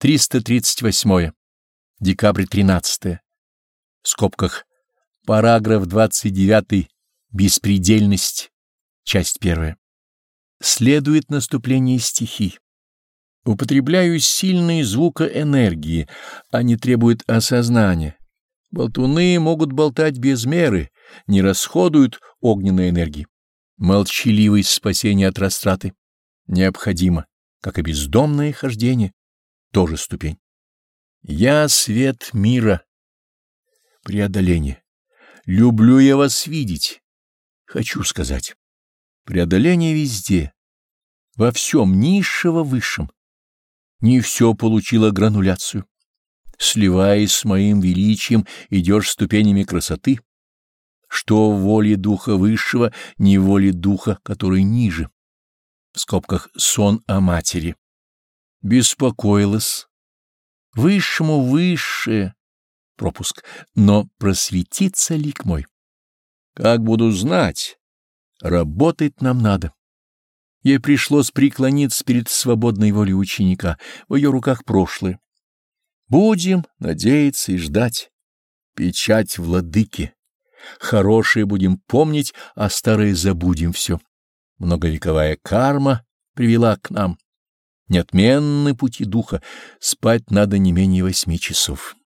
338. Декабрь 13. В скобках. Параграф 29. Беспредельность. Часть первая. Следует наступление стихий. Употребляю сильные звукоэнергии, они требуют осознания. Болтуны могут болтать без меры, не расходуют огненной энергии. Молчаливость спасения от растраты необходимо, как и бездомное хождение тоже ступень. Я свет мира. Преодоление. Люблю я вас видеть. Хочу сказать. Преодоление везде. Во всем низшего высшем. Не все получило грануляцию. Сливаясь с моим величием, идешь ступенями красоты. Что в воле духа высшего, не воле духа, который ниже. В скобках сон о матери беспокоилась. Высшему высшее, пропуск, но просветится лик мой. Как буду знать, работать нам надо. Ей пришлось преклониться перед свободной волей ученика, в ее руках прошлое. Будем надеяться и ждать. Печать владыки. Хорошее будем помнить, а старое забудем все. Многовековая карма привела к нам. Неотменны пути духа, спать надо не менее восьми часов.